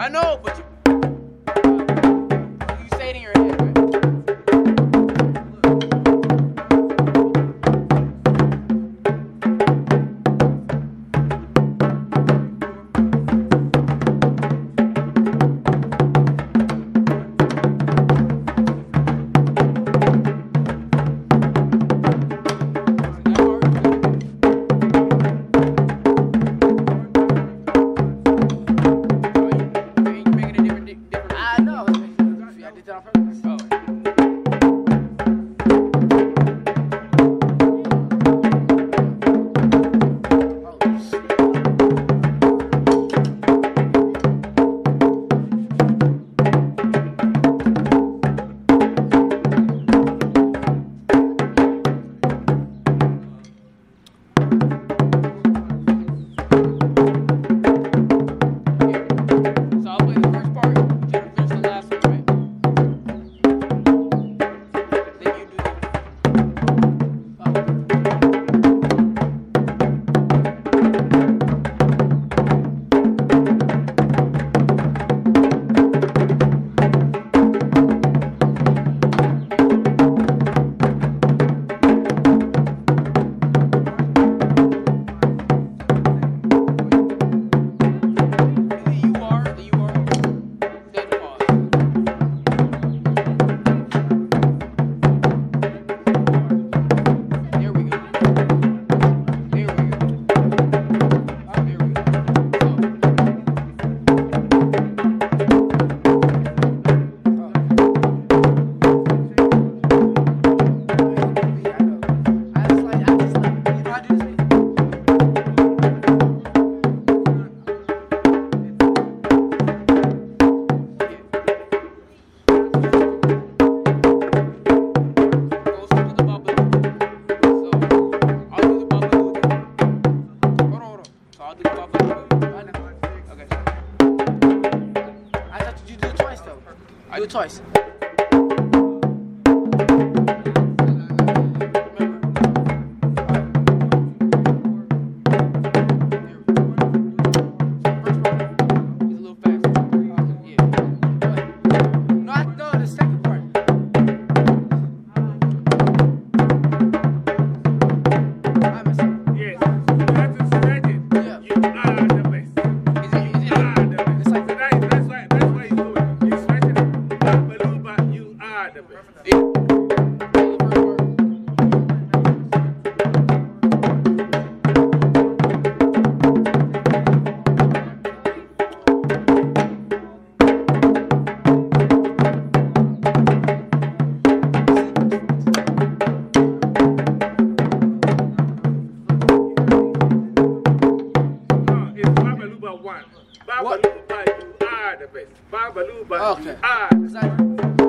I know, but choice. Babalu, Badu, are the best. Babalu, Badu, okay. are.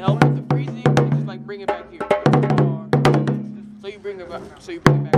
element of freezing, you just like bring it back here. So you bring it back. So you bring it back.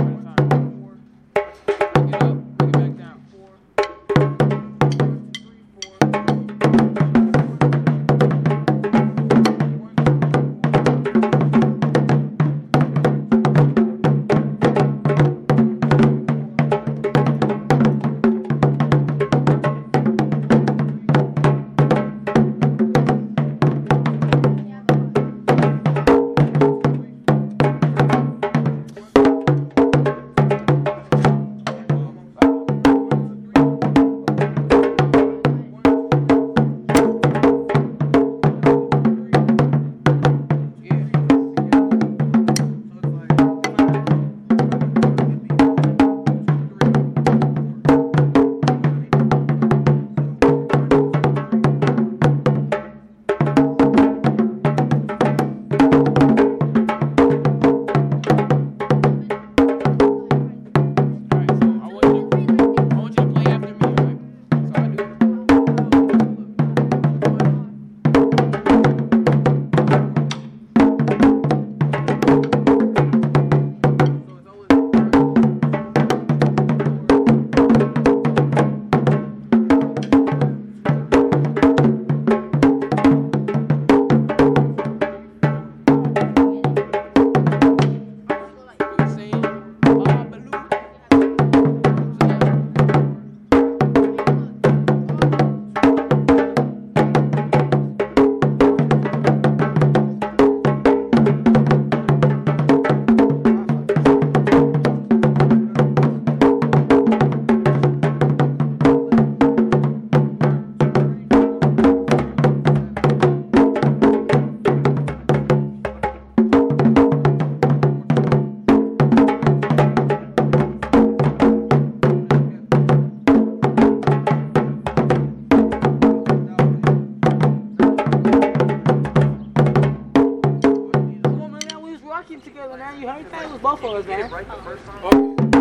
Together, man. You heard that? It was both of us, man. Okay. Oh.